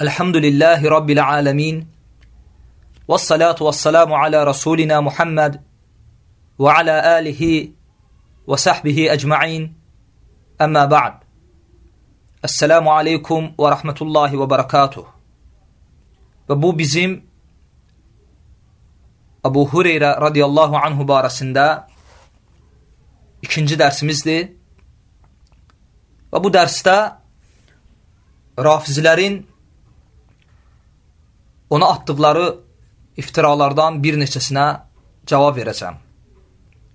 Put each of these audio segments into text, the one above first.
الحمد لله رب العالمين والصلاة والسلام على رسولنا محمد وعلى آله وصحبه أجمعين أما بعد السلام عليكم ورحمة الله وبركاته وبو بزيم أبو هريرة رضي الله عنه بارسندا ikinci dersimizdi. Ve bu derste rafizlerin ona atdıqları iftiralardan bir neçəsinə cavab verəcəm.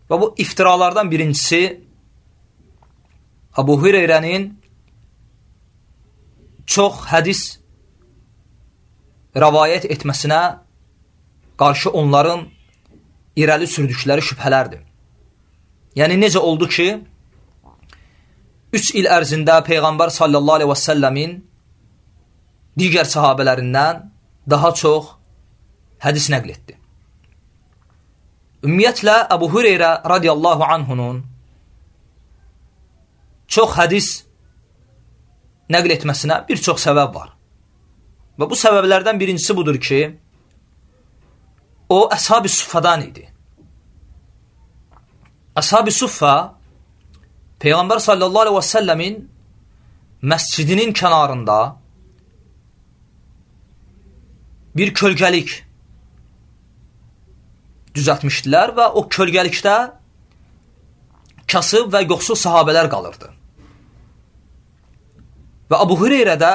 Və bu iftiralardan birincisi Abu Hüreyrənin çox hədis rəvayət etməsinə qarşı onların irəli sürdükləri şübhələrdir. Yəni, necə oldu ki, 3 il ərzində Peyğəmbər sallallahu aleyhi və səlləmin digər sahabələrindən daha çox hədis nəql etdi. Ümumiyyətlə, Əbu Hüreyrə radiyallahu anhunun çox hədis nəql etməsinə bir çox səbəb var. Və bu səbəblərdən birincisi budur ki, o, əshab-ı suffadan idi. Əshab-ı suffa Peyğəmbər sallallahu aleyhi və səlləmin məscidinin kənarında bir kölgəlik düzətmişdilər və o kölgəlikdə kasıb və yoxsul sahabələr qalırdı. Və Abu Hüreyrə də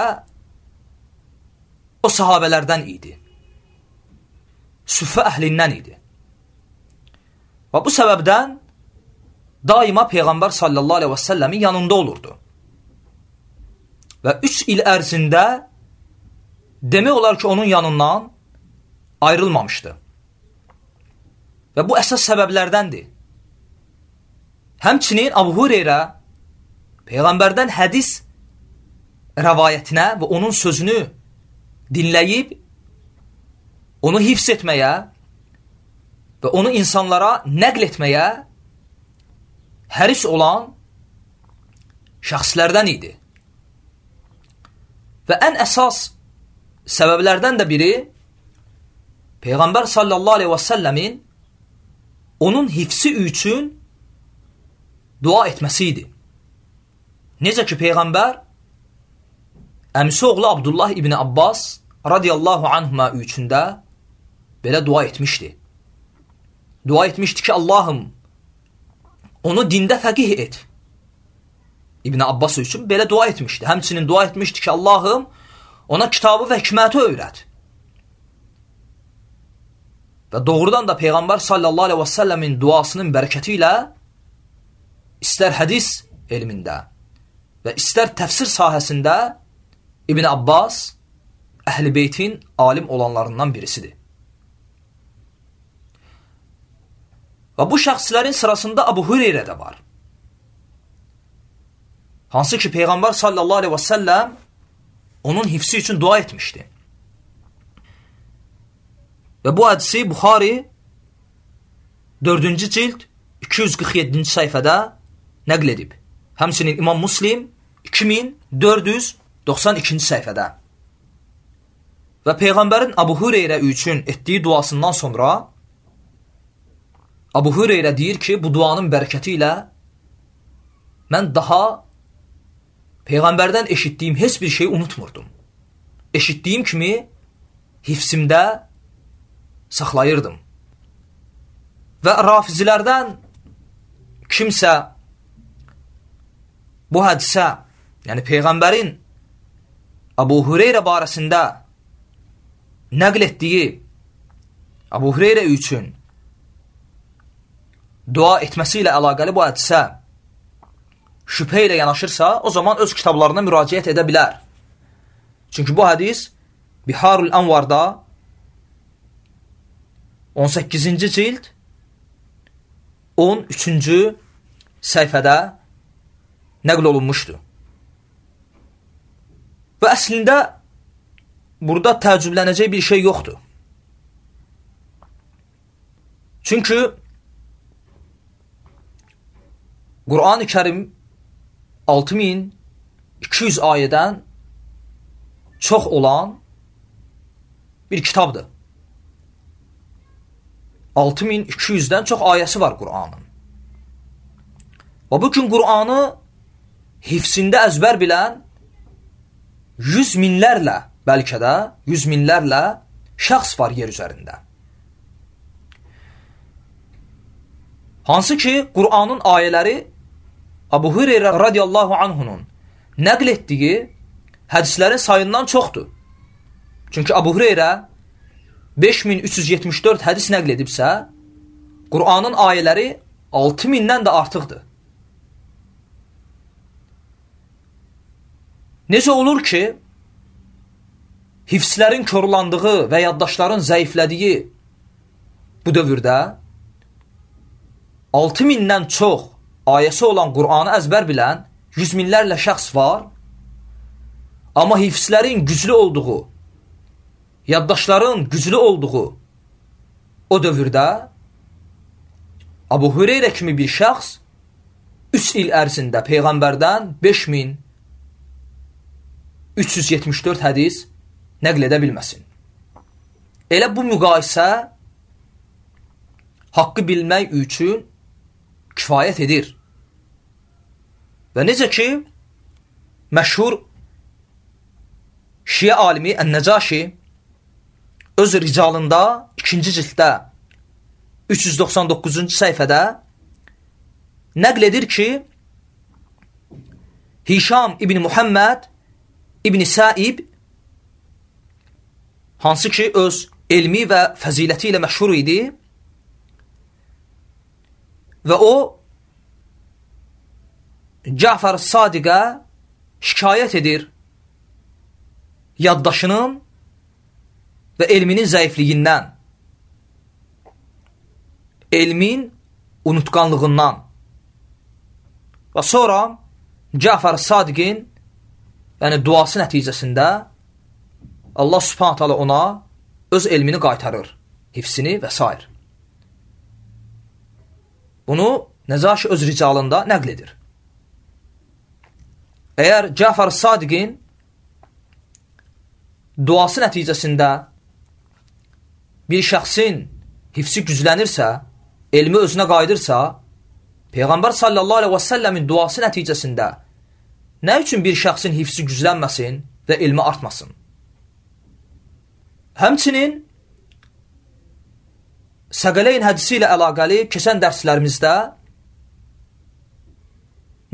o sahabələrdən idi. Süffə əhlindən idi. Və bu səbəbdən daima Peyğəmbər sallallahu aleyhi və səlləmin yanında olurdu. Və üç il ərzində demək olar ki, onun yanından ayrılmamışdı. Və bu əsas səbəblərdəndir. Həmçinin Abu Hüreyrə Peyğəmbərdən hədis rəvayətinə və onun sözünü dinləyib, onu hifz etməyə və onu insanlara nəql etməyə həris olan şəxslərdən idi. Və ən əsas səbəblərdən də biri Peyğəmbər sallallahu aleyhi və səlləmin onun hifsi üçün dua etməsi idi. Necə ki, Peyğəmbər əmsi oğlu Abdullah ibn Abbas radiyallahu anhuma üçündə belə dua etmişdi. Dua etmişdi ki, Allahım, onu dində fəqih et. İbn Abbas üçün belə dua etmişdi. Həmçinin dua etmişdi ki, Allahım, Ona kitabı və hikməti öyrət. Və doğrudan da Peyğəmbər sallallahu aleyhi və səlləmin duasının bərəkəti ilə istər hədis elmində və istər təfsir sahəsində İbn Abbas əhl-i beytin alim olanlarından birisidir. Və bu şəxslərin sırasında Abu Hüreyrə də var. Hansı ki, Peyğəmbər sallallahu aleyhi və səlləm onun hifsi üçün dua etmişdi. Və bu hədisi Buxari 4-cü cild 247-ci səhifədə nəql edib. Həmçinin İmam Muslim 2492-ci səhifədə. Və Peyğəmbərin Abu Hüreyrə üçün etdiyi duasından sonra Abu Hüreyrə deyir ki, bu duanın bərəkəti ilə mən daha Peyğəmbərdən eşitdiyim heç bir şey unutmurdum. Eşitdiyim kimi hifsimdə saxlayırdım. Və rafizilərdən kimsə bu hədisə, yəni Peyğəmbərin Abu Hüreyrə barəsində nəql etdiyi Abu Hüreyrə üçün dua etməsi ilə əlaqəli bu hədisə şübhə ilə yanaşırsa, o zaman öz kitablarına müraciət edə bilər. Çünki bu hədis Biharul Anvarda 18-ci cild 13-cü səhifədə nəql olunmuşdur. Və əslində burada təəccüblənəcək bir şey yoxdur. Çünki Qur'an-ı Kərim 6200 ayədən çox olan bir kitabdır. 6200-dən çox ayəsi var Qur'anın. Və bu gün Qur'anı hifsində əzbər bilən yüz minlərlə, bəlkə də yüz minlərlə şəxs var yer üzərində. Hansı ki, Qur'anın ayələri Abu Hüreyrə radiyallahu anhunun nəql etdiyi hədislərin sayından çoxdur. Çünki Abu Hüreyrə 5374 hədis nəql edibsə, Qur'anın ayələri 6000-dən də artıqdır. Necə olur ki, hifslərin körlandığı və yaddaşların zəiflədiyi bu dövrdə 6000-dən çox ayəsi olan Qur'anı əzbər bilən yüz minlərlə şəxs var, amma hifslərin güclü olduğu, yaddaşların güclü olduğu o dövrdə Abu Hüreyrə kimi bir şəxs 3 il ərzində Peyğəmbərdən 5374 hədis nəql edə bilməsin. Elə bu müqayisə haqqı bilmək üçün kifayət edir. Və necə ki, məşhur Şiə alimi Ən-Nəcaşi öz ricalında ikinci cilddə 399-cu səhifədə nəql edir ki, Hişam ibn Muhammed ibn Saib hansı ki öz elmi və fəziləti ilə məşhur idi və o Cəfər Sadiqə şikayət edir yaddaşının və elminin zəifliyindən, elmin unutqanlığından və sonra Cəfər Sadiqin yəni duası nəticəsində Allah subhanət hala ona öz elmini qaytarır, hifsini və s. Bunu Nəcaşi öz ricalında nəql edir. Əgər Cəfər Sadiqin duası nəticəsində bir şəxsin hifsi güclənirsə, elmi özünə qayıdırsa, Peyğəmbər sallallahu aleyhi və səlləmin duası nəticəsində nə üçün bir şəxsin hifsi güclənməsin və elmi artmasın? Həmçinin Səqələyin hədisi ilə əlaqəli keçən dərslərimizdə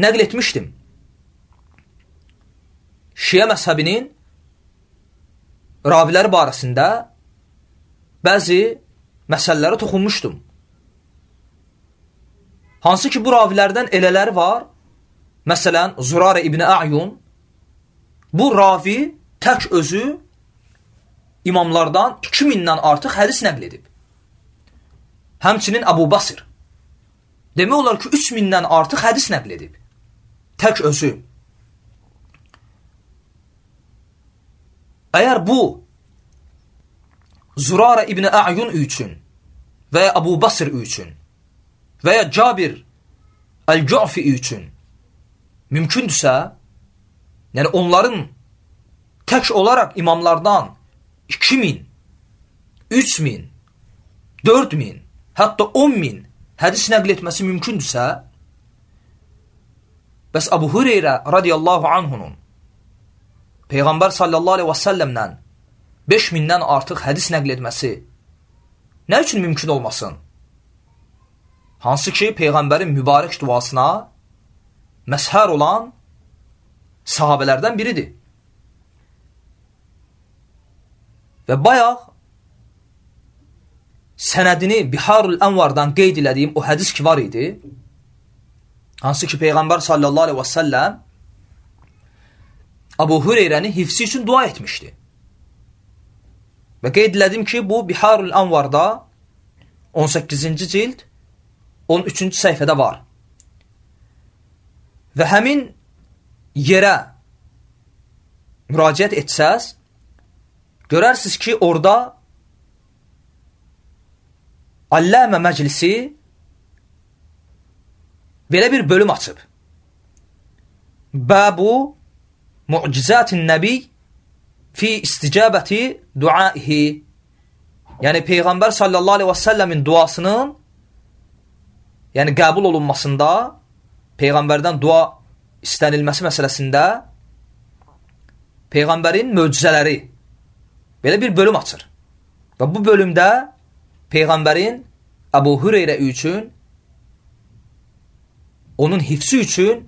nəql etmişdim. Şiə məzhəbinin raviləri barəsində bəzi məsələlərə toxunmuşdum. Hansı ki, bu ravilərdən elələri var, məsələn, Zurarə İbni A'yun, bu ravi tək özü imamlardan 2000-dən artıq hədis nəql edib. Həmçinin Abu Basir. Demək olar ki, 3000-dən artıq hədis nəql edib. Tək özü. Əgər bu Zurara İbni A'yun üçün və ya Abu Basr üçün və ya Cabir Əl-Cu'fi üçün mümkündürsə, yəni onların tək olaraq imamlardan 2000, 3000, 4000, hətta 10000 hədis nəql etməsi mümkündürsə, bəs Abu Hüreyrə radiyallahu anhunun Peyğəmbər sallallahu aleyhi və səlləmlə 5000-dən artıq hədis nəql etməsi nə üçün mümkün olmasın? Hansı ki, Peyğəmbərin mübarək duasına məshər olan sahabələrdən biridir. Və bayaq sənədini Biharul Ənvardan qeyd elədiyim o hədis ki var idi, hansı ki, Peyğəmbər sallallahu aleyhi və səlləm Abu Hüreyrəni hifsi üçün dua etmişdi. Və qeyd elədim ki, bu Biharul Anvarda 18-ci cild 13-cü səhifədə var. Və həmin yerə müraciət etsəz, görərsiniz ki, orada Alləmə məclisi belə bir bölüm açıb. Bəbu Mu'cizatin Nəbi fi isticabəti duaihi. Yəni Peyğəmbər sallallahu əleyhi və səlləmin duasının yəni qəbul olunmasında Peyğəmbərdən dua istənilməsi məsələsində Peyğəmbərin möcüzələri belə bir bölüm açır. Və bu bölümdə Peyğəmbərin Əbu Hüreyrə üçün onun hifsi üçün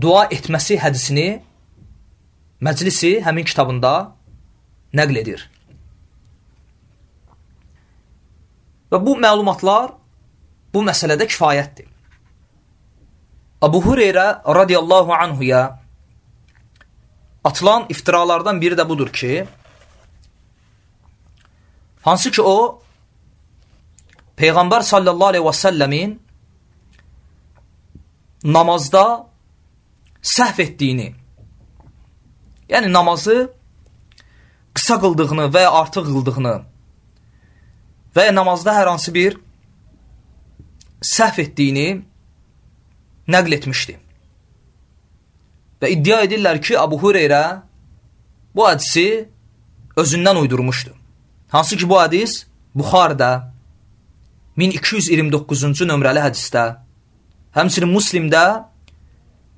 dua etməsi hədisini məclisi həmin kitabında nəql edir. Və bu məlumatlar bu məsələdə kifayətdir. Abu Hüreyrə radiyallahu anhuya atılan iftiralardan biri də budur ki, hansı ki o, Peyğəmbər sallallahu aleyhi və səlləmin namazda səhv etdiyini, yəni namazı qısa qıldığını və ya artıq qıldığını və ya namazda hər hansı bir səhv etdiyini nəql etmişdi. Və iddia edirlər ki, Abu Hüreyrə bu hədisi özündən uydurmuşdu. Hansı ki, bu hədis Buxarda 1229-cu nömrəli hədisdə, həmçinin Muslimdə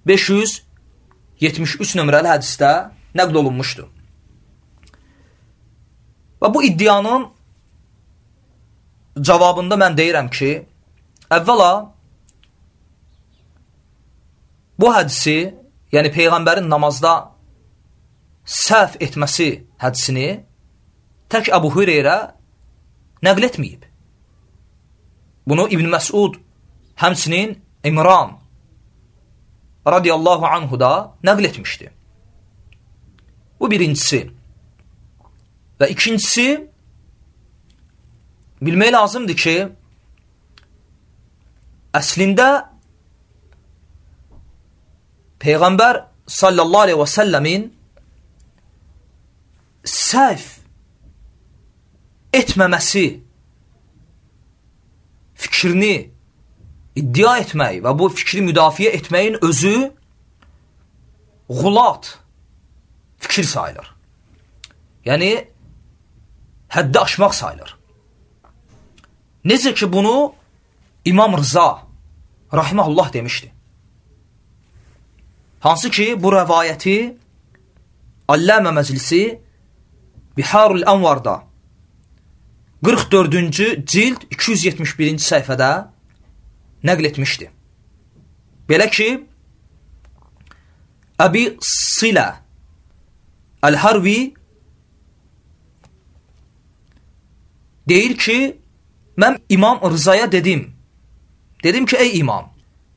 573 nömrəli hədisdə nəql olunmuşdur. Və bu iddianın cavabında mən deyirəm ki, əvvəla bu hədisi, yəni Peyğəmbərin namazda səhv etməsi hədisini tək Əbu Hüreyrə nəql etməyib. Bunu İbn Məsud, həmsinin İmran radiyallahu anhu da nəql etmişdi. Bu birincisi. Və ikincisi, bilmək lazımdır ki, əslində Peyğəmbər sallallahu aleyhi və səlləmin səhv etməməsi fikrini iddia etmək və bu fikri müdafiə etməyin özüğulat fikir sayılır. Yəni, həddi aşmaq sayılır. Necə ki, bunu İmam Rıza rahiməhullah demişdi. Hansı ki, bu rəvayəti Alləmə Məclisi Biharul Ənvarda 44-cü cild 271-ci səhifədə nəql etmişdi. Belə ki, Əbi Silə Əl-Harvi deyir ki, mən İmam Rızaya dedim, Dedim ki, ey imam,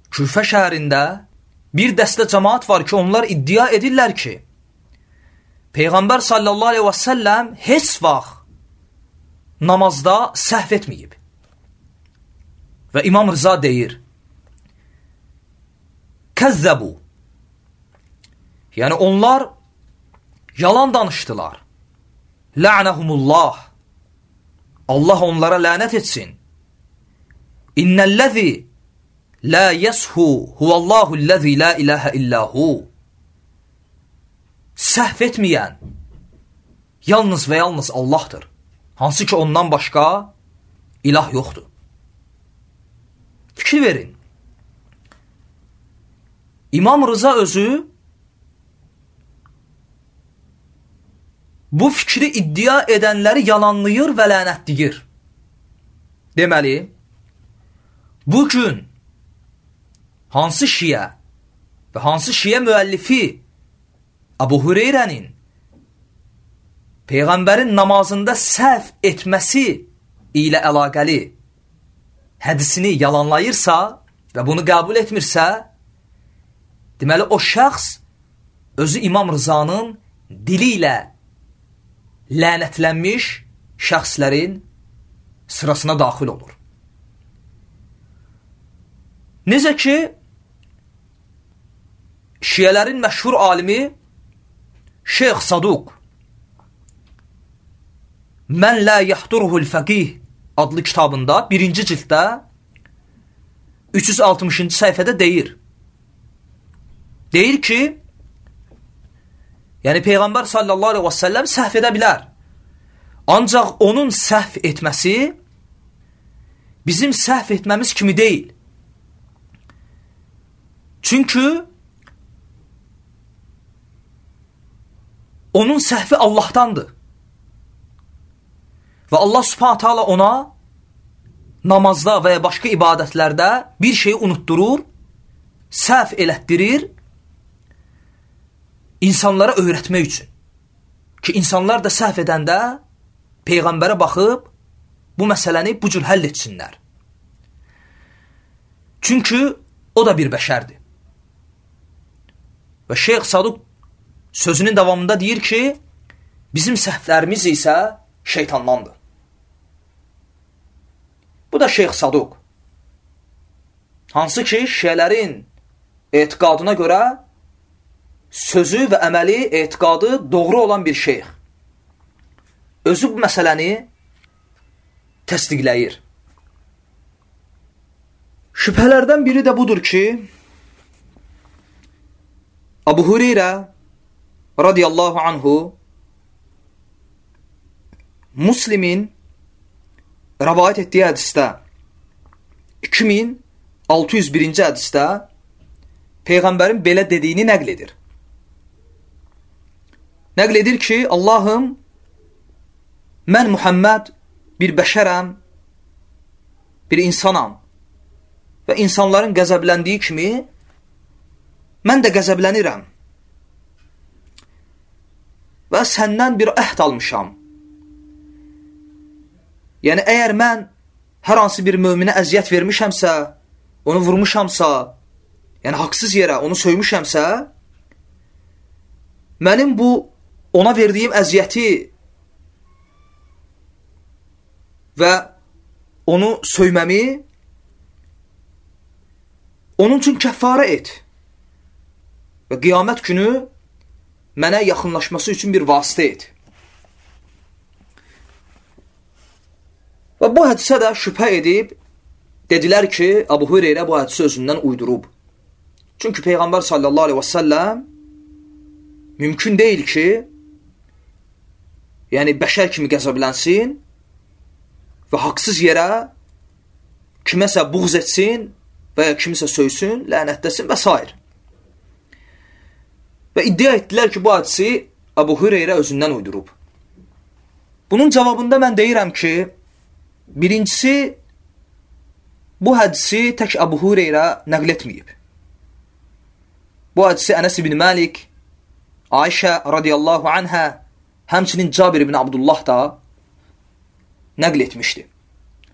Küfə şəhərində bir dəstə cəmaat var ki, onlar iddia edirlər ki, Peyğəmbər sallallahu aleyhi və səlləm heç vaxt namazda səhv etməyib. Və İmam Rıza deyir, Kəzzəbu, yəni onlar yalan danışdılar. La'nəhumullah, Allah onlara lənət etsin. İnnellezî la yeshu huvallahu'llezî la ilahe illahu. Səhv etməyən yalnız və yalnız Allahdır. Hansı ki ondan başqa ilah yoxdur. Fikir verin. İmam Rıza özü bu fikri iddia edənləri yalanlayır və lənətləyir. Deməli, Bugün hansı şiə və hansı şiə müəllifi Abu Hüreyrənin Peyğəmbərin namazında səhv etməsi ilə əlaqəli hədisini yalanlayırsa və bunu qəbul etmirsə, deməli o şəxs özü İmam Rızanın dili ilə lənətlənmiş şəxslərin sırasına daxil olur. Necə ki, şiyələrin məşhur alimi Şeyx Saduq Mən lə yəhduruhul fəqih adlı kitabında birinci cilddə 360-cı səhifədə deyir. Deyir ki, Yəni Peyğəmbər sallallahu əleyhi və səlləm səhv edə bilər. Ancaq onun səhv etməsi bizim səhv etməmiz kimi deyil. Çünki onun səhvi Allahdandır. Və Allah subhanət hala ona namazda və ya başqa ibadətlərdə bir şeyi unutturur, səhv elətdirir insanlara öyrətmək üçün. Ki, insanlar da səhv edəndə Peyğəmbərə baxıb bu məsələni bu cür həll etsinlər. Çünki o da bir bəşərdir. Və Şeyx Saduq sözünün davamında deyir ki, bizim səhvlərimiz isə şeytandandır. Bu da Şeyx Saduq. Hansı ki, şiələrin etiqadına görə sözü və əməli, etiqadı doğru olan bir şeyx. Özü bu məsələni təsdiqləyir. Şübhələrdən biri də budur ki, Abu Hureyra radiyallahu anhu Muslimin rəvayət etdiyi hədisdə 2601-ci hədisdə Peyğəmbərin belə dediyini nəql edir. Nəql edir ki, Allahım, mən Muhammed bir bəşərəm, bir insanam və insanların qəzəbləndiyi kimi mən də qəzəblənirəm və səndən bir əhd almışam. Yəni, əgər mən hər hansı bir möminə əziyyət vermişəmsə, onu vurmuşamsa, yəni haqsız yerə onu söymüşəmsə, mənim bu ona verdiyim əziyyəti və onu söyməmi onun üçün kəffarə et. Və qiyamət günü mənə yaxınlaşması üçün bir vasitə et. Və bu hədisə də şübhə edib, dedilər ki, Abu Hüreyrə bu hədisi özündən uydurub. Çünki Peyğəmbər sallallahu aleyhi və səlləm mümkün deyil ki, yəni bəşər kimi qəzəblənsin və haqsız yerə kiməsə buğz etsin və ya kimisə söysün, lənətləsin və s. Və iddia etdilər ki, bu hadisi Abu Hüreyrə özündən uydurub. Bunun cavabında mən deyirəm ki, birincisi, bu hədisi tək Abu Hüreyrə nəql etməyib. Bu hadisi Ənəs ibn Məlik, Ayşə radiyallahu anhə, həmçinin Cabir ibn Abdullah da nəql etmişdi.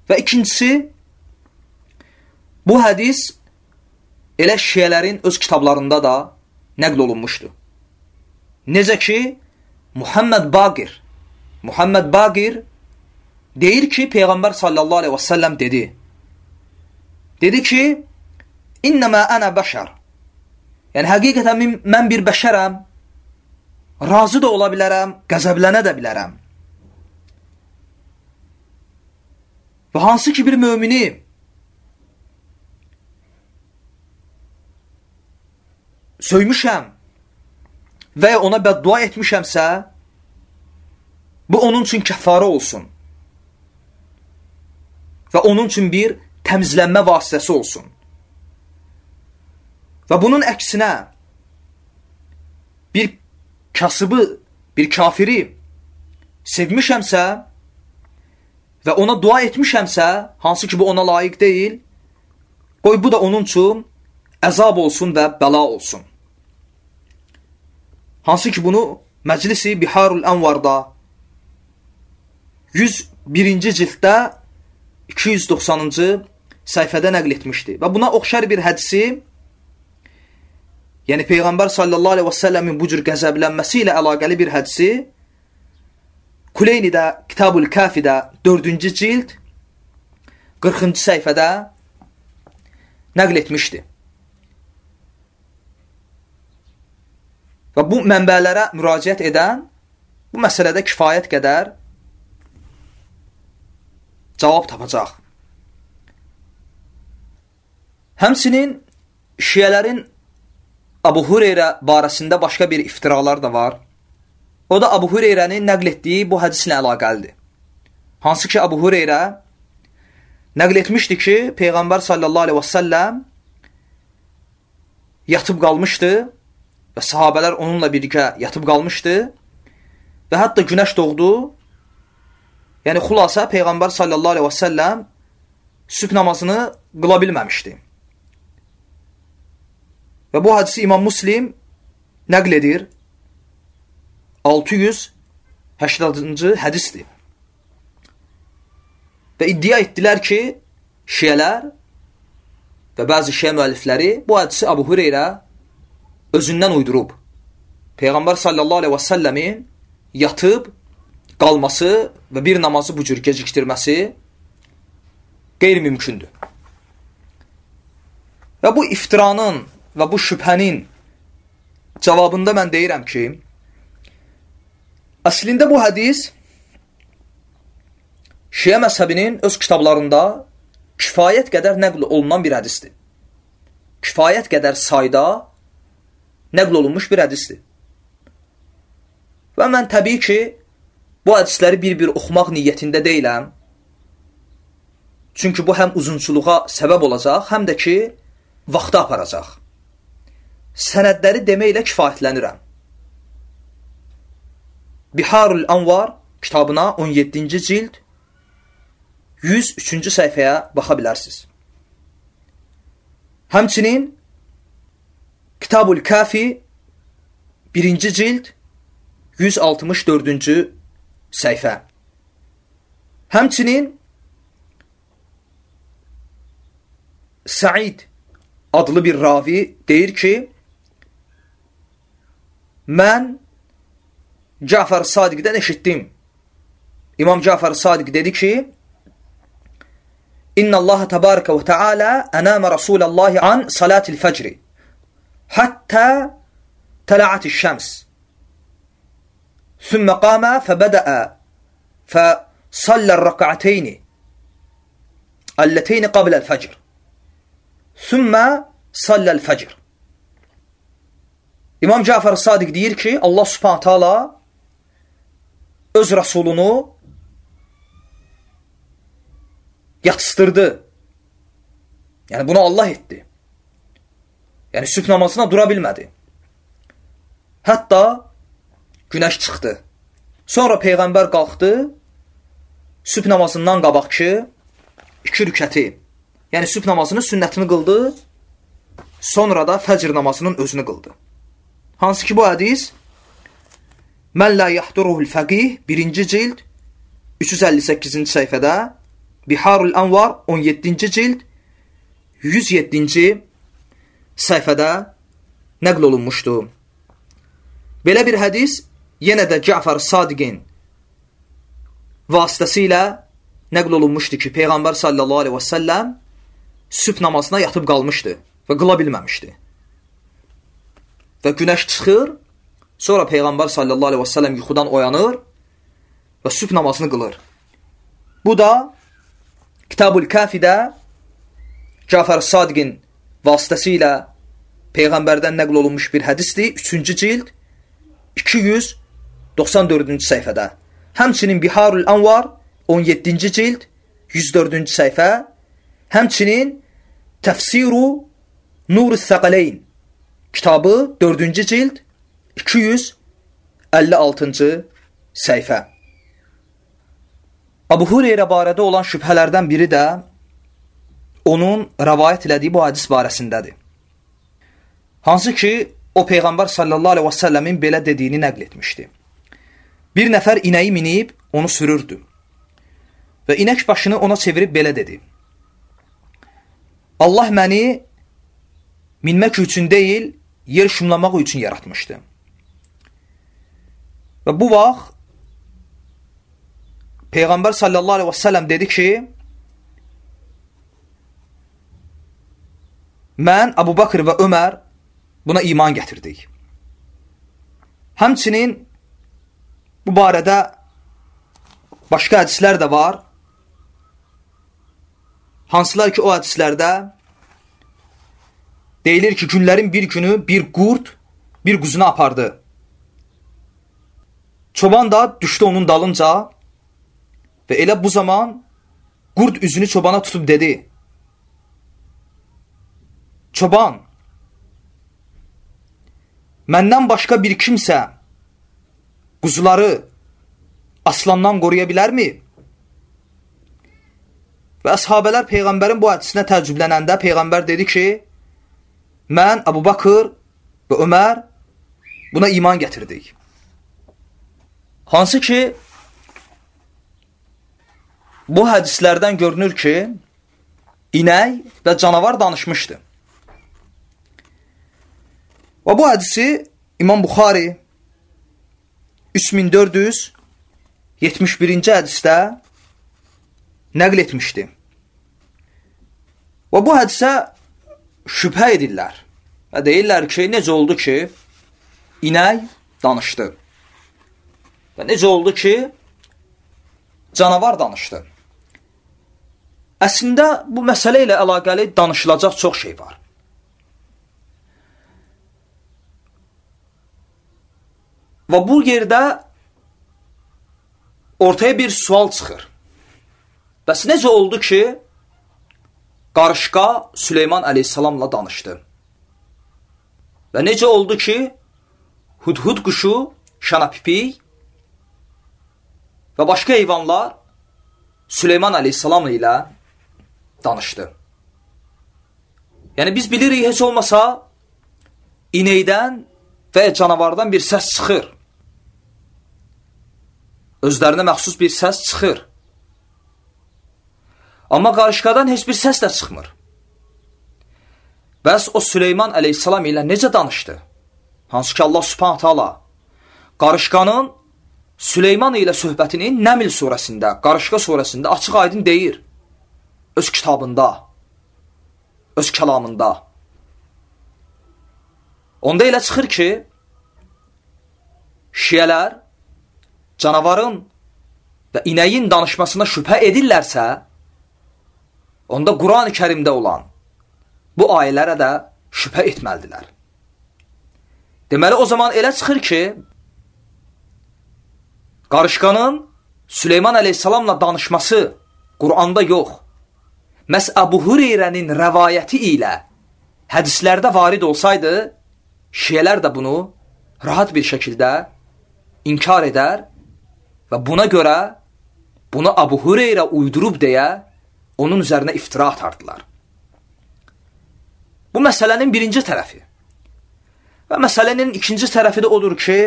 Və ikincisi, bu hədis elə şiyələrin öz kitablarında da nəql olunmuşdur. Necə ki, Muhammed Baqir, Muhammed Baqir deyir ki, Peyğəmbər sallallahu aleyhi və səlləm dedi. Dedi ki, İnnəmə ənə bəşər. Yəni, həqiqətən mən bir bəşərəm, razı da ola bilərəm, qəzəblənə də bilərəm. Və hansı ki bir mömini söymüşəm və ya ona bəddua etmişəmsə, bu onun üçün kəffarə olsun. Və onun üçün bir təmizlənmə vasitəsi olsun. Və bunun əksinə bir kasıbı, bir kafiri sevmişəmsə və ona dua etmişəmsə, hansı ki bu ona layiq deyil, qoy bu da onun üçün əzab olsun və bəla olsun. Hansı ki bunu Məclisi Biharul Ənvarda 101-ci cilddə 290-cı səhifədə nəql etmişdi. Və buna oxşar bir hədisi Yəni Peyğəmbər sallallahu əleyhi və səlləmin bu cür qəzəblənməsi ilə əlaqəli bir hədisi Kuleynidə Kitabul Kafidə 4-cü cild 40-cı səhifədə nəql etmişdi. Və bu mənbələrə müraciət edən bu məsələdə kifayət qədər cavab tapacaq. Həmsinin şiyələrin Abu Hureyrə barəsində başqa bir iftiralar da var. O da Abu Hüreyrənin nəql etdiyi bu hədislə əlaqəlidir. Hansı ki, Abu Hüreyrə nəql etmişdi ki, Peyğəmbər sallallahu aleyhi və səlləm yatıb qalmışdı və sahabələr onunla birgə yatıb qalmışdı və hətta günəş doğdu. Yəni, xulasa Peyğəmbər sallallahu aleyhi və səlləm sübh namazını qıla bilməmişdi. Və bu hadisi İmam Muslim nəql edir. 680-cı hədisdir. Və iddia etdilər ki, şiyələr və bəzi şiyə müəllifləri bu hədisi Abu Hüreyrə özündən uydurub. Peyğəmbər sallallahu aleyhi və səlləmin yatıb qalması və bir namazı bu cür gecikdirməsi qeyri-mümkündür. Və bu iftiranın və bu şübhənin cavabında mən deyirəm ki, əslində bu hədis Şiə məzhəbinin öz kitablarında kifayət qədər nəql olunan bir hədisdir. Kifayət qədər sayda nəql olunmuş bir hədisdir. Və mən təbii ki, bu hədisləri bir-bir oxumaq niyyətində deyiləm. Çünki bu həm uzunçuluğa səbəb olacaq, həm də ki, vaxtı aparacaq. Sənədləri deməklə kifayətlənirəm. Biharul Anvar kitabına 17-ci cild 103-cü səhifəyə baxa bilərsiniz. Həmçinin Kitabul Kafi 1-ci cild 164-cü səhifə. Həmçinin Said adlı bir ravi deyir ki, mən Cəfər Sadiqdən eşitdim. İmam Cəfər Sadiq dedi ki, İnna Allah təbarəkə və təalə ənəmə Rasulallahi an salatil fəcri həttə tələ'atil şəms. Sümmə qamə fəbədəə فصلى الركعتين اللتين قبل الفجر ثم صلى الفجر İmam Cəfər Sadiq deyir ki, Allah Subhanahu taala öz rəsulunu yatışdırdı. Yəni bunu Allah etdi. Yəni sübh namazına dura bilmədi. Günəş çıxdı. Sonra peyğəmbər qalxdı. Sübh namazından qabaqki iki rükəti, yəni sübh namazının sünnətini qıldı. Sonra da fəcr namazının özünü qıldı. Hansı ki bu hədis Mən la yahduruhul fəqih 1-ci cild 358-ci səhifədə Biharul Anvar 17-ci cild 107-ci səhifədə nəql olunmuşdur. Belə bir hədis yenə də Cəfər Sadiqin vasitəsilə nəql olunmuşdur ki, Peyğəmbər sallallahu aleyhi və səlləm sübh namazına yatıb qalmışdı və qıla bilməmişdi. Və günəş çıxır, sonra Peyğəmbər sallallahu aleyhi və səlləm yuxudan oyanır və sübh namazını qılır. Bu da Kitabul Kafidə Cəfər Sadiqin vasitəsilə Peyğəmbərdən nəql olunmuş bir hədisdir. 3-cü cild 294-cü səhifədə. Həmçinin Biharul Anvar 17-ci cild 104-cü səhifə. Həmçinin Təfsiru Nur-ı Səqələyn kitabı 4-cü cild 256-cı səhifə. Abu Hureyra barədə olan şübhələrdən biri də onun rəvayət elədiyi bu hadis barəsindədir. Hansı ki, o Peyğəmbər sallallahu aleyhi və səlləmin belə dediyini nəql etmişdi. Bir nəfər inəyi minib onu sürürdü və inək başını ona çevirib belə dedi. Allah məni minmək üçün deyil, yer şumlamaq üçün yaratmışdı. Və bu vaxt Peyğəmbər sallallahu aleyhi və səlləm dedi ki, mən Abu Bakır və Ömər buna iman gətirdik. Həmçinin bu barədə başqa hədislər də var. Hansılar ki, o hədislərdə deyilir ki, günlərin bir günü bir qurd bir quzunu apardı. çoban da düşdü onun dalınca və elə bu zaman qurd üzünü çobana tutub dedi. Çoban, məndən başqa bir kimsə quzuları aslandan qoruya bilərmi? Və əshabələr Peyğəmbərin bu hədisinə təəccüblənəndə Peyğəmbər dedi ki, mən Əbu Bakır və Ömər buna iman gətirdik. Hansı ki, bu hədislərdən görünür ki, inək və canavar danışmışdı. Və bu hədisi İmam Buxari 3471-ci hədisdə nəql etmişdi. Və bu hədisə şübhə edirlər. Və deyirlər ki, necə oldu ki, inək danışdı. Və necə oldu ki, canavar danışdı. Əslində, bu məsələ ilə əlaqəli danışılacaq çox şey var. Və bu yerdə ortaya bir sual çıxır. Bəs necə oldu ki, qarışqa Süleyman əleyhissalamla danışdı? Və necə oldu ki, hudhud quşu, şanapipik və başqa heyvanlar Süleyman əleyhissalam ilə danışdı. Yəni, biz bilirik, heç olmasa inəkdən və canavardan bir səs çıxır özlərinə məxsus bir səs çıxır. Amma qarışqadan heç bir səs də çıxmır. Bəs o Süleyman əleyhissalam ilə necə danışdı? Hansı ki Allah subhanət hala qarışqanın Süleyman ilə söhbətini Nəmil surəsində, Qarışqa surəsində açıq aydın deyir. Öz kitabında, öz kəlamında. Onda elə çıxır ki, şiyələr canavarın və inəyin danışmasına şübhə edirlərsə, onda Quran-ı kərimdə olan bu ayələrə də şübhə etməlidirlər. Deməli, o zaman elə çıxır ki, qarışqanın Süleyman əleyhissalamla danışması Quranda yox, məhz Əbu Hureyrənin rəvayəti ilə hədislərdə varid olsaydı, şiyələr də bunu rahat bir şəkildə inkar edər Və buna görə bunu Abu Hüreyrə uydurub deyə onun üzərinə iftira atardılar. Bu məsələnin birinci tərəfi. Və məsələnin ikinci tərəfi də odur ki,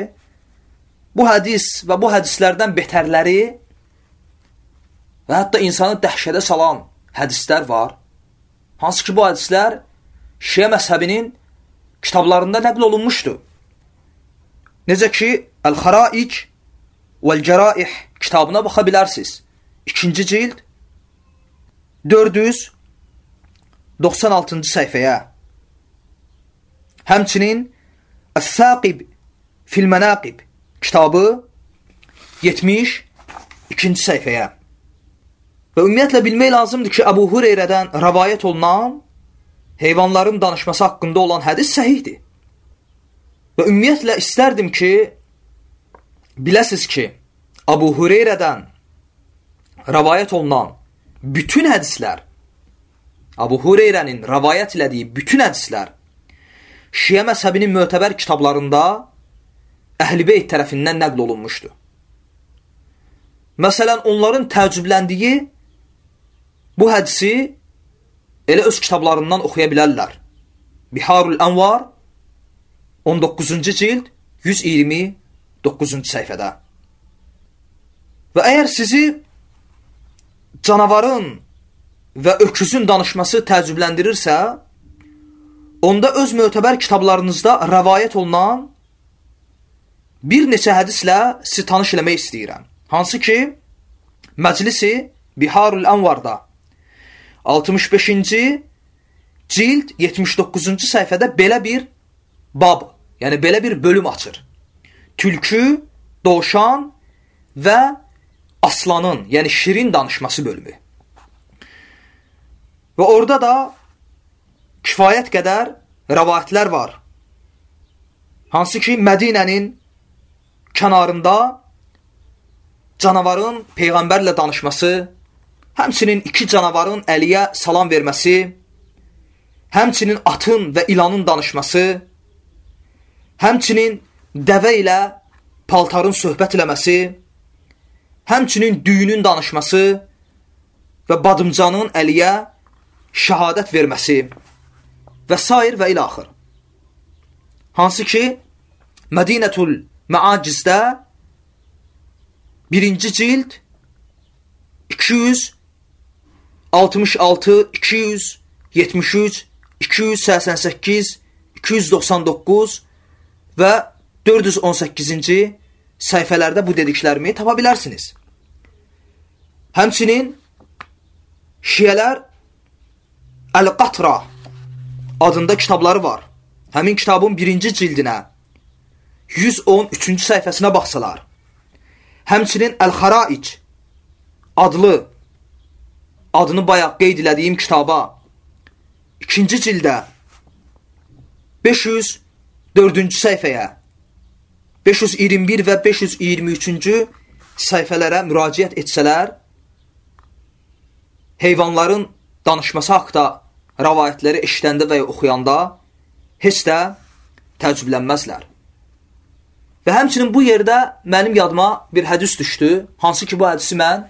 bu hədis və bu hədislərdən betərləri və hətta insanı dəhşədə salan hədislər var. Hansı ki, bu hədislər Şiə məzhəbinin kitablarında nəql olunmuşdur. Necə ki, Əl-Xaraik Vəl-Cəraih kitabına baxa bilərsiniz. İkinci cild 496-cı səhifəyə. Həmçinin Əs-Saqib fil-Mənaqib kitabı 72-ci səhifəyə. Və ümumiyyətlə bilmək lazımdır ki, Əbu Hureyrədən rəvayət olunan heyvanların danışması haqqında olan hədis səhihdir. Və ümumiyyətlə istərdim ki, biləsiz ki, Abu Hüreyrədən rəvayət olunan bütün hədislər, Abu Hüreyrənin rəvayət elədiyi bütün hədislər Şiə məzhəbinin mötəbər kitablarında Əhl-i tərəfindən nəql olunmuşdur. Məsələn, onların təəccübləndiyi bu hədisi elə öz kitablarından oxuya bilərlər. Biharul Ənvar 19-cu cild 120 9-cu səhifədə. Və əgər sizi canavarın və öküzün danışması təəccübləndirirsə, onda öz mötəbər kitablarınızda rəvayət olunan bir neçə hədislə sizi tanış eləmək istəyirəm. Hansı ki, Məclisi Biharul Ənvarda 65-ci cild 79-cu səhifədə belə bir bab, yəni belə bir bölüm açır tülkü, dovşan və aslanın, yəni şirin danışması bölümü. Və orada da kifayət qədər rəvayətlər var. Hansı ki, Mədinənin kənarında canavarın peyğəmbərlə danışması, həmçinin iki canavarın Əliyə salam verməsi, həmçinin atın və ilanın danışması, həmçinin dəvə ilə paltarın söhbət eləməsi, həmçinin düyünün danışması və badımcanın Əliyə şəhadət verməsi və s. və ilə axır. Hansı ki, Mədinətul Məacizdə birinci cild 266, 273, 288, 299 və 418-ci səhifələrdə bu dediklərimi tapa bilərsiniz. Həmçinin şiyələr Əl-Qatra adında kitabları var. Həmin kitabın birinci cildinə 113-cü səhifəsinə baxsalar, həmçinin Əl-Xaraic adlı adını bayaq qeyd elədiyim kitaba ikinci cildə 504-cü səhifəyə 521 və 523-cü səhifələrə müraciət etsələr, heyvanların danışması haqda rəvayətləri eşidəndə və ya oxuyanda heç də təəccüblənməzlər. Və həmçinin bu yerdə mənim yadıma bir hədis düşdü, hansı ki bu hədisi mən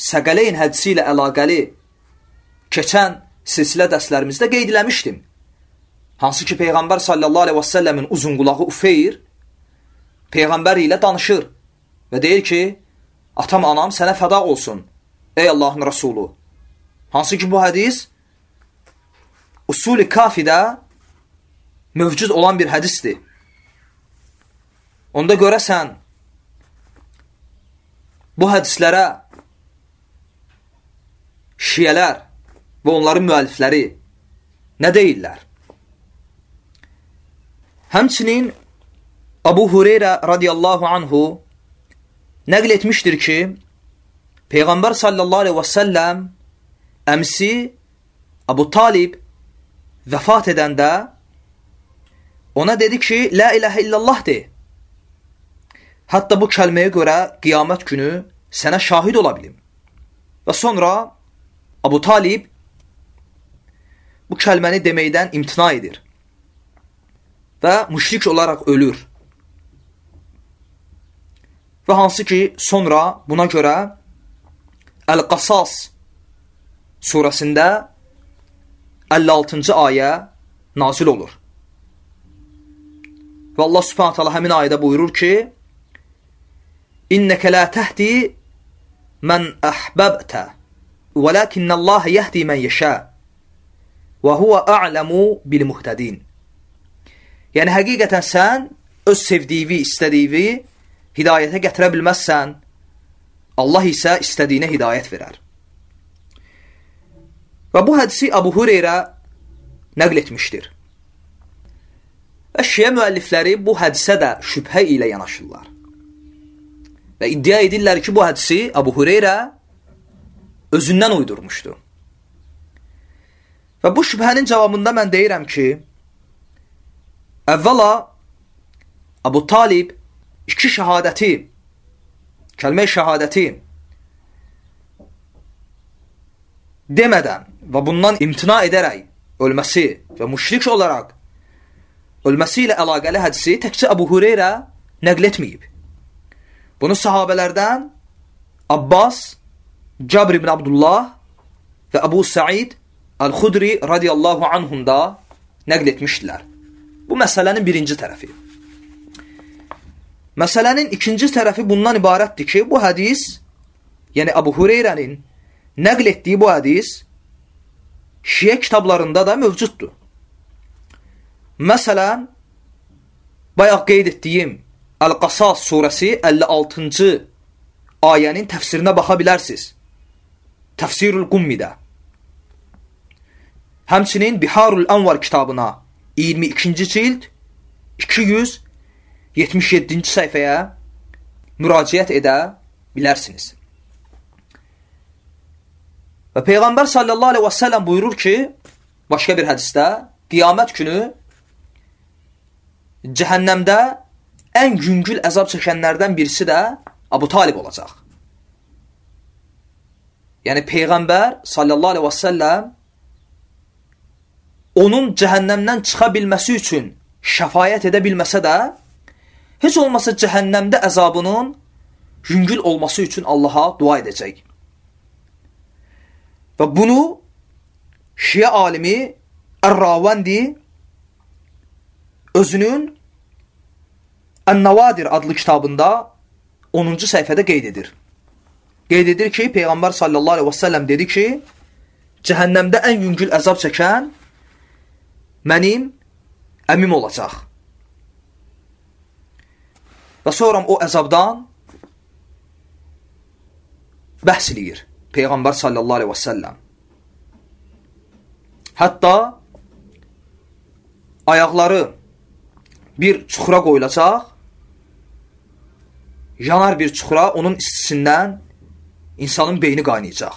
Səqələyn hədisi ilə əlaqəli keçən silsilə dərslərimizdə qeyd eləmişdim. Hansı ki Peyğəmbər sallallahu aleyhi və səlləmin uzun qulağı Ufeyr Peyğəmbər ilə danışır və deyir ki, atam anam sənə fəda olsun, ey Allahın Rəsulu. Hansı ki bu hədis usul-i kafidə mövcud olan bir hədisdir. Onda görəsən, bu hədislərə şiyələr və onların müəllifləri nə deyirlər? Həmçinin Abu Hureyra radiyallahu anhu nəql etmişdir ki, Peyğəmbər sallallahu aleyhi və səlləm əmsi Abu Talib vəfat edəndə ona dedi ki, La iləhə illallah de. Hətta bu kəlməyə görə qiyamət günü sənə şahid ola bilim. Və sonra Abu Talib bu kəlməni deməkdən imtina edir və müşrik olaraq ölür. Və hansı ki, sonra buna görə Əl-Qasas surəsində 56-cı ayə nazil olur. Və Allah subhanət hala həmin ayədə buyurur ki, İnnəkə la təhdi mən əhbəbtə vələkinnəllaha yəhdi mən yeşə və huvə a'ləmu bil muhtədin. Yəni, həqiqətən sən öz sevdiyi, istədiyi hidayətə gətirə bilməzsən, Allah isə istədiyinə hidayət verər. Və bu hədisi Abu Hüreyrə nəql etmişdir. Və şiə müəllifləri bu hədisə də şübhə ilə yanaşırlar. Və iddia edirlər ki, bu hədisi Abu Hüreyrə özündən uydurmuşdu. Və bu şübhənin cavabında mən deyirəm ki, əvvəla Abu Talib iki şəhadəti, kəlmə şəhadəti demədən və bundan imtina edərək ölməsi və müşrik olaraq ölməsi ilə əlaqəli hədisi təkcə Abu Hüreyrə nəql etməyib. Bunu sahabələrdən Abbas, Cabr ibn Abdullah və Abu Said Əl-Xudri radiyallahu anhunda nəql etmişdilər. Bu məsələnin birinci tərəfi. Məsələnin ikinci tərəfi bundan ibarətdir ki, bu hədis, yəni Abu Hureyrənin nəql etdiyi bu hədis şiə kitablarında da mövcuddur. Məsələn, bayaq qeyd etdiyim Əl-Qasas surəsi 56-cı ayənin təfsirinə baxa bilərsiniz. Təfsirul Qummidə. Həmçinin Biharul Anvar kitabına 22-ci cild 277-ci səhifəyə müraciət edə bilərsiniz. Və Peyğəmbər sallallahu aleyhi və səlləm buyurur ki, başqa bir hədisdə, qiyamət günü cəhənnəmdə ən yüngül əzab çəkənlərdən birisi də Abu Talib olacaq. yəni Peyğəmbər sallallahu aleyhi və səlləm onun cəhənnəmdən çıxa bilməsi üçün şəfayət edə bilməsə də, heç olmasa cəhənnəmdə əzabının yüngül olması üçün Allaha dua edəcək. Və bunu Şiə alimi Ər-Ravandi özünün Ən-Navadir adlı kitabında 10-cu səhifədə qeyd edir. Qeyd edir ki, Peyğəmbər sallallahu aleyhi və səlləm dedi ki, cəhənnəmdə ən yüngül əzab çəkən mənim əmim olacaq. Və sonra o əzabdan bəhs eləyir Peyğəmbər sallallahu aleyhi və səlləm. Hətta ayaqları bir çuxura qoyulacaq, yanar bir çuxura, onun istisindən insanın beyni qaynayacaq.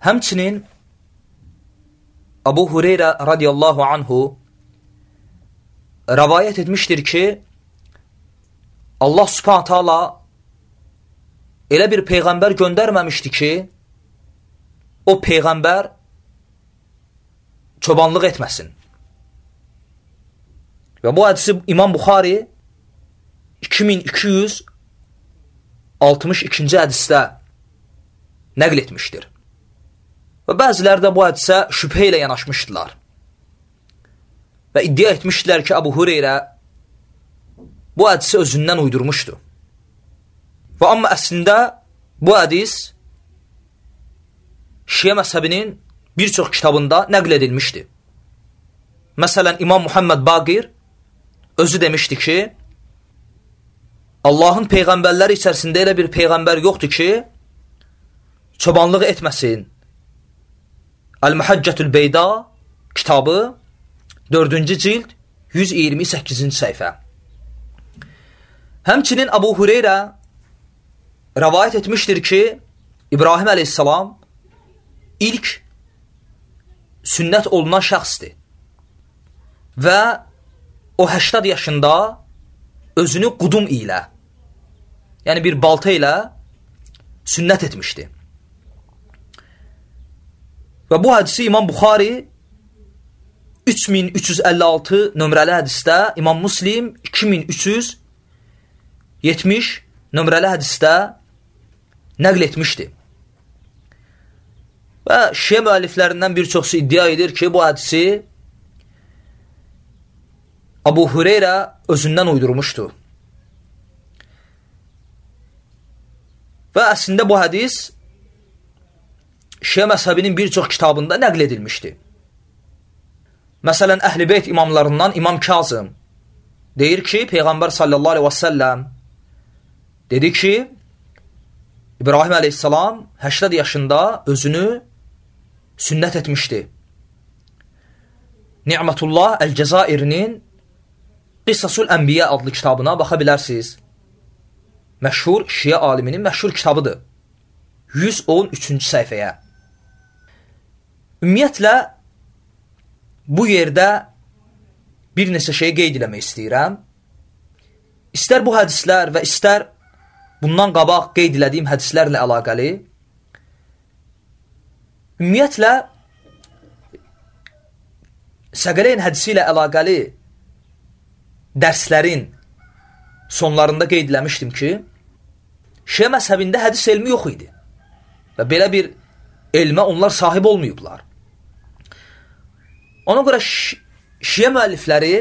Həmçinin Abu Hureyra radiyallahu anhu rəvayət etmişdir ki, Allah subhanət hala elə bir peyğəmbər göndərməmişdi ki, o peyğəmbər çobanlıq etməsin. Və bu hədisi İmam Buxari 2262-ci hədisdə nəql etmişdir. Və bəziləri də bu hədisə şübhə ilə yanaşmışdılar. Və iddia etmişdilər ki, Abu Hureyra bu hədisi özündən uydurmuşdu. Və amma əslində bu hədis Şiə məzhəbinin bir çox kitabında nəql edilmişdi. Məsələn, İmam Muhammed Baqir özü demişdi ki, Allahın peyğəmbərləri içərisində elə bir peyğəmbər yoxdur ki, çobanlıq etməsin. Əl-Məhəccətül Beyda kitabı 4-cü cild 128-ci səhifə. Həmçinin Abu Hureyra rəvayət etmişdir ki, İbrahim əleyhissalam ilk sünnət olunan şəxsdir. Və o 80 yaşında özünü qudum ilə, yəni bir balta ilə sünnət etmişdi. Və bu hədisi İmam Buxari 3356 nömrəli hədisdə, İmam Muslim 2370 nömrəli hədisdə nəql etmişdi. Və şiə müəlliflərindən bir çoxsu iddia edir ki, bu hədisi Abu Hureyra özündən uydurmuşdu. Və əslində bu hədis Şiə məzhəbinin bir çox kitabında nəql edilmişdi. Məsələn, Əhl-i Beyt imamlarından İmam Kazım deyir ki, Peyğəmbər sallallahu aleyhi və səlləm dedi ki, İbrahim əleyhissalam 80 yaşında özünü sünnət etmişdi. Ni'mətullah Əl-Cəzairinin Qissasul Ənbiyə adlı kitabına baxa bilərsiniz. Məşhur Şiə aliminin məşhur kitabıdır. 113-cü səhifəyə. Ümumiyyətlə, bu yerdə bir neçə şey qeyd eləmək istəyirəm. İstər bu hədislər və istər bundan qabaq qeyd elədiyim hədislərlə əlaqəli Ümumiyyətlə, Səqələyn hədisi ilə əlaqəli dərslərin sonlarında qeyd eləmişdim ki, Şiə məzhəbində hədis elmi yox idi. Və belə bir elmə onlar sahib olmayıblar. Ona görə Şiə müəllifləri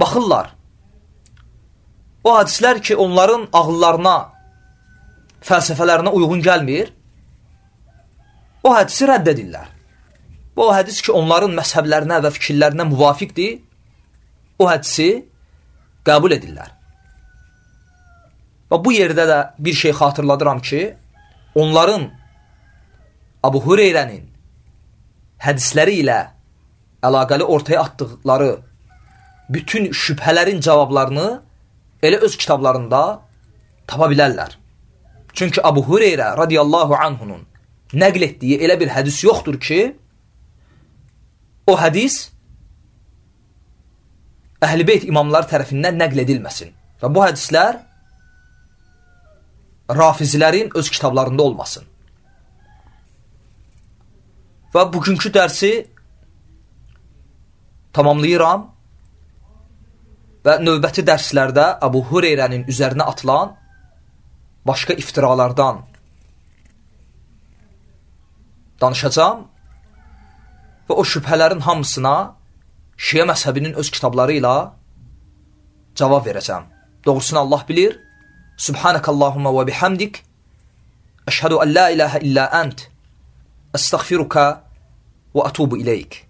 baxırlar. O hadislər ki, onların ağıllarına fəlsəfələrinə uyğun gəlmir, o hədisi rədd edirlər. Bu hədis ki, onların məzhəblərinə və fikirlərinə müvafiqdir, o hədisi qəbul edirlər. Və bu yerdə də bir şey xatırladıram ki, onların Abu Hureyrənin hədisləri ilə əlaqəli ortaya atdıqları bütün şübhələrin cavablarını elə öz kitablarında tapa bilərlər. Çünki Abu Hureyra radiyallahu anhunun nəql etdiyi elə bir hədis yoxdur ki, o hədis Əhl-i Beyt imamları tərəfindən nəql edilməsin. Və bu hədislər rafizilərin öz kitablarında olmasın. Və bugünkü dərsi tamamlayıram və növbəti dərslərdə Əbu Hureyrənin üzərinə atılan başqa iftiralardan danışacağam və o şübhələrin hamısına Şiə məzhəbinin öz kitabları ilə cavab verəcəm. Doğrusunu Allah bilir. Subhanakallahumma və bihamdik. Əşhədu ən la ilahə illə ənt. Əstəğfiruka وأتوب إليك.